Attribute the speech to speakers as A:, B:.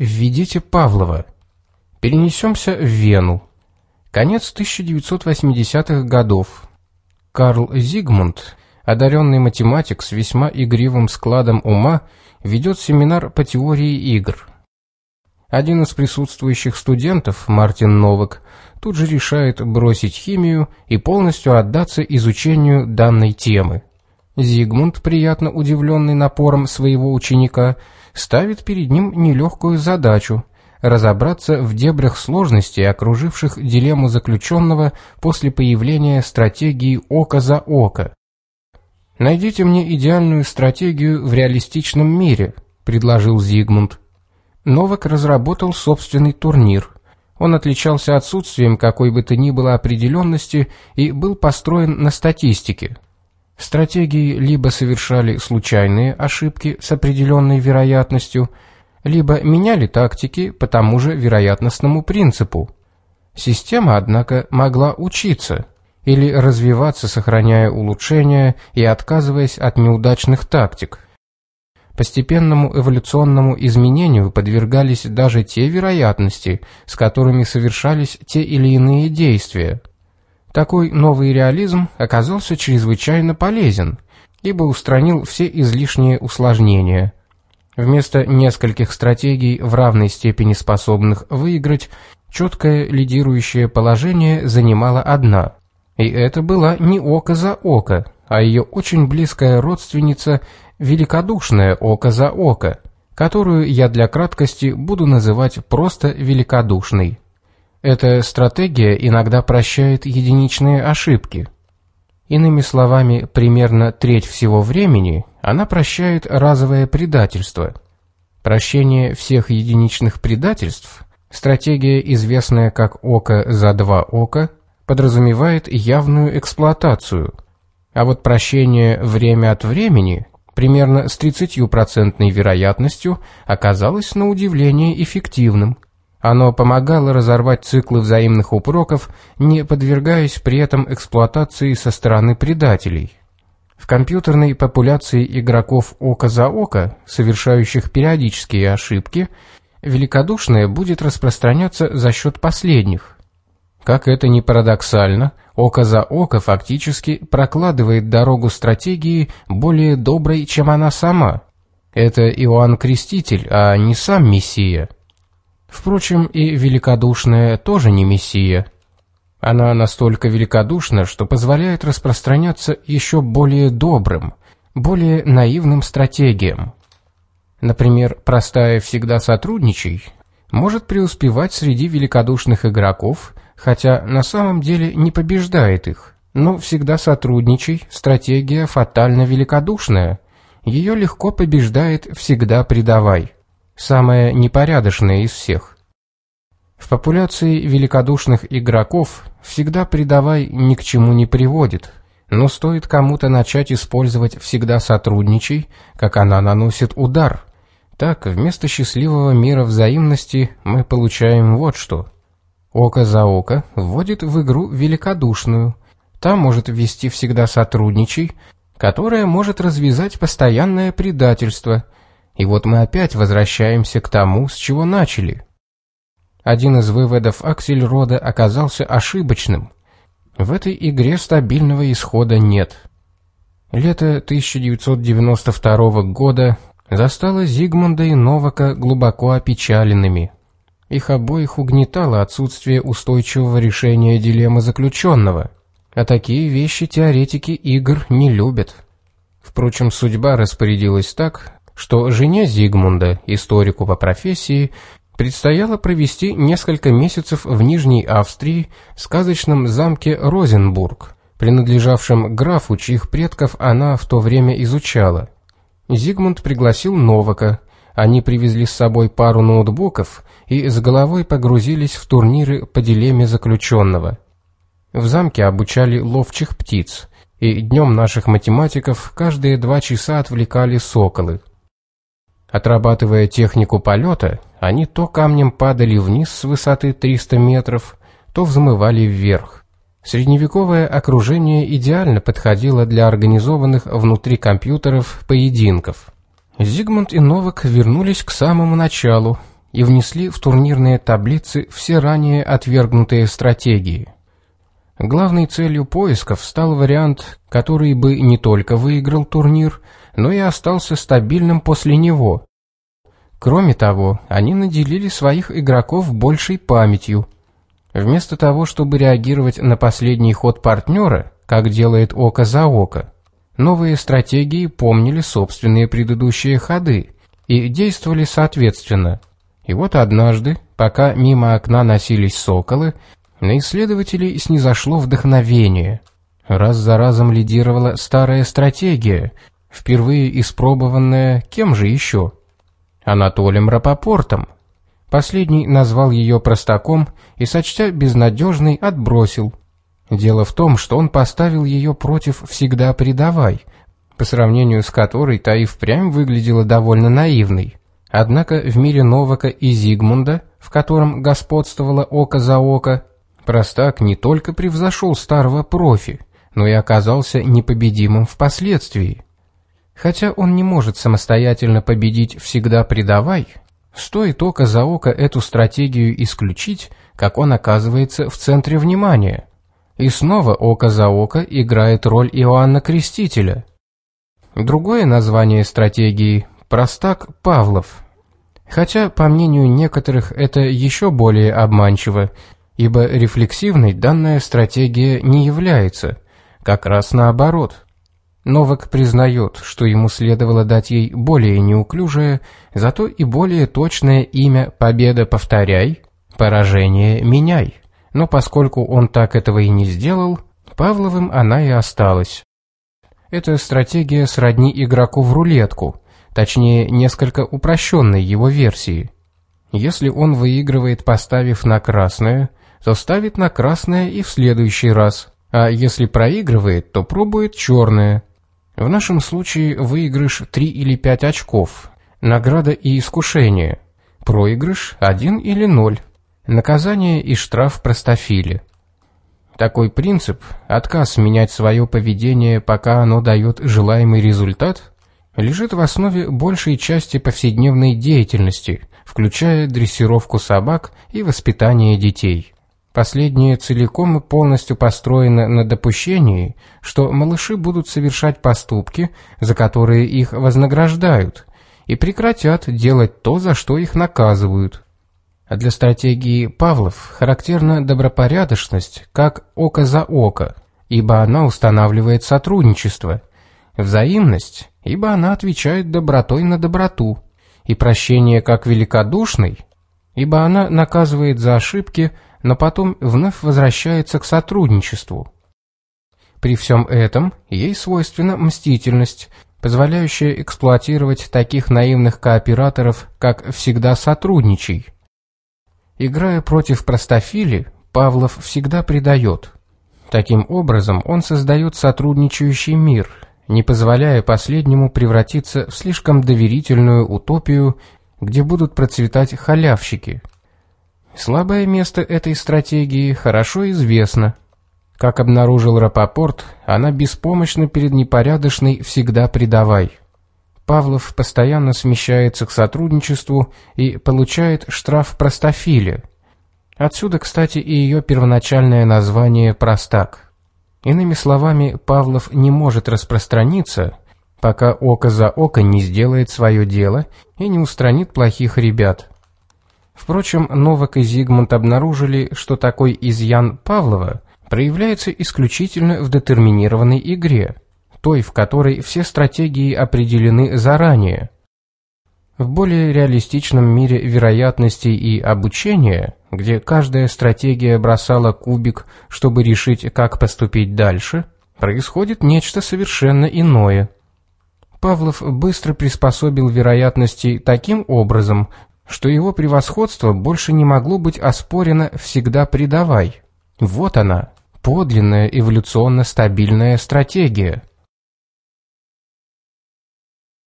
A: Введите Павлова. Перенесемся в Вену. Конец 1980-х годов. Карл Зигмунд, одаренный математик с весьма игривым складом ума, ведет семинар по теории игр. Один из присутствующих студентов, Мартин Новак, тут же решает бросить химию и полностью отдаться изучению данной темы. Зигмунд, приятно удивленный напором своего ученика, ставит перед ним нелегкую задачу – разобраться в дебрях сложностей, окруживших дилемму заключенного после появления стратегии «око за око». «Найдите мне идеальную стратегию в реалистичном мире», – предложил Зигмунд. Новак разработал собственный турнир. Он отличался отсутствием какой бы то ни было определенности и был построен на статистике – Стратегии либо совершали случайные ошибки с определенной вероятностью, либо меняли тактики по тому же вероятностному принципу. Система, однако, могла учиться или развиваться, сохраняя улучшения и отказываясь от неудачных тактик. Постепенному эволюционному изменению подвергались даже те вероятности, с которыми совершались те или иные действия – такой новый реализм оказался чрезвычайно полезен, ибо устранил все излишние усложнения. Вместо нескольких стратегий в равной степени способных выиграть, четкое лидирующее положение занимала одна. И это была не око за око, а ее очень близкая родственница великодушное око за око, которую я для краткости буду называть просто великодушной. Эта стратегия иногда прощает единичные ошибки. Иными словами, примерно треть всего времени она прощает разовое предательство. Прощение всех единичных предательств, стратегия, известная как «око за два ока», подразумевает явную эксплуатацию, а вот прощение время от времени примерно с 30% вероятностью оказалось на удивление эффективным – оно помогало разорвать циклы взаимных упроков, не подвергаясь при этом эксплуатации со стороны предателей. В компьютерной популяции игроков око за око, совершающих периодические ошибки, великодушное будет распространяться за счет последних. Как это ни парадоксально, око за око фактически прокладывает дорогу стратегии более доброй, чем она сама. Это Иоанн Креститель, а не сам Мессия. Впрочем, и великодушная тоже не мессия. Она настолько великодушна, что позволяет распространяться еще более добрым, более наивным стратегиям. Например, простая «всегда сотрудничай» может преуспевать среди великодушных игроков, хотя на самом деле не побеждает их. Но «всегда сотрудничай» — стратегия фатально великодушная. Ее легко побеждает «всегда предавай» самая непорядочная из всех. В популяции великодушных игроков всегда предавай ни к чему не приводит, но стоит кому-то начать использовать всегда сотрудничай, как она наносит удар. Так, вместо счастливого мира взаимности мы получаем вот что. Око за око вводит в игру великодушную. Та может ввести всегда сотрудничай, которая может развязать постоянное предательство – и вот мы опять возвращаемся к тому, с чего начали. Один из выводов Аксельрода оказался ошибочным. В этой игре стабильного исхода нет. Лето 1992 года застало Зигмунда и Новака глубоко опечаленными. Их обоих угнетало отсутствие устойчивого решения дилеммы заключенного, а такие вещи теоретики игр не любят. Впрочем, судьба распорядилась так, что жене Зигмунда, историку по профессии, предстояло провести несколько месяцев в Нижней Австрии, сказочном замке Розенбург, принадлежавшем графу, чьих предков она в то время изучала. Зигмунд пригласил Новака, они привезли с собой пару ноутбуков и с головой погрузились в турниры по дилемме заключенного. В замке обучали ловчих птиц, и днем наших математиков каждые два часа отвлекали соколы. Отрабатывая технику полета, они то камнем падали вниз с высоты 300 метров, то взмывали вверх. Средневековое окружение идеально подходило для организованных внутри компьютеров поединков. Зигмунд и Новак вернулись к самому началу, и внесли в турнирные таблицы все ранее отвергнутые стратегии. Главной целью поисков стал вариант, который бы не только выиграл турнир, но и остался стабильным после него. Кроме того, они наделили своих игроков большей памятью. Вместо того, чтобы реагировать на последний ход партнера, как делает око за око, новые стратегии помнили собственные предыдущие ходы и действовали соответственно. И вот однажды, пока мимо окна носились соколы, на исследователей снизошло вдохновение. Раз за разом лидировала старая стратегия, впервые испробованная кем же еще? Анатолием Рапопортом. Последний назвал ее простаком и, сочтя безнадежной, отбросил. Дело в том, что он поставил ее против «всегда предавай», по сравнению с которой та и впрямь выглядела довольно наивной. Однако в мире Новака и Зигмунда, в котором господствовало око за око, простак не только превзошел старого профи, но и оказался непобедимым впоследствии. Хотя он не может самостоятельно победить «всегда предавай», стоит око за око эту стратегию исключить, как он оказывается в центре внимания. И снова око за око играет роль Иоанна Крестителя – Другое название стратегии – простак Павлов. Хотя, по мнению некоторых, это еще более обманчиво, ибо рефлексивной данная стратегия не является, как раз наоборот. Новак признает, что ему следовало дать ей более неуклюжее, зато и более точное имя «Победа повторяй», «Поражение меняй». Но поскольку он так этого и не сделал, Павловым она и осталась. Эта стратегия сродни игроку в рулетку, точнее, несколько упрощенной его версии. Если он выигрывает, поставив на красное, то ставит на красное и в следующий раз, а если проигрывает, то пробует черное. В нашем случае выигрыш 3 или 5 очков, награда и искушение, проигрыш 1 или 0, наказание и штраф простофили. Такой принцип, отказ менять свое поведение, пока оно дает желаемый результат, лежит в основе большей части повседневной деятельности, включая дрессировку собак и воспитание детей. Последнее целиком и полностью построено на допущении, что малыши будут совершать поступки, за которые их вознаграждают, и прекратят делать то, за что их наказывают. А для стратегии Павлов характерна добропорядочность как око за око, ибо она устанавливает сотрудничество, взаимность, ибо она отвечает добротой на доброту, и прощение как великодушный, ибо она наказывает за ошибки, но потом вновь возвращается к сотрудничеству. При всем этом ей свойственна мстительность, позволяющая эксплуатировать таких наивных кооператоров, как «всегда сотрудничай», Играя против простофили, Павлов всегда предает. Таким образом, он создает сотрудничающий мир, не позволяя последнему превратиться в слишком доверительную утопию, где будут процветать халявщики. Слабое место этой стратегии хорошо известно. Как обнаружил Рапопорт, она беспомощна перед непорядочной «всегда предавай». Павлов постоянно смещается к сотрудничеству и получает штраф простофиле. Отсюда, кстати, и ее первоначальное название «простак». Иными словами, Павлов не может распространиться, пока око за око не сделает свое дело и не устранит плохих ребят. Впрочем, Новак и Зигмунд обнаружили, что такой изъян Павлова проявляется исключительно в детерминированной игре – той, в которой все стратегии определены заранее. В более реалистичном мире вероятностей и обучения, где каждая стратегия бросала кубик, чтобы решить, как поступить дальше, происходит нечто совершенно иное. Павлов быстро приспособил вероятности таким образом, что его превосходство больше не могло быть оспорено «всегда предавай». Вот она, подлинная эволюционно стабильная стратегия.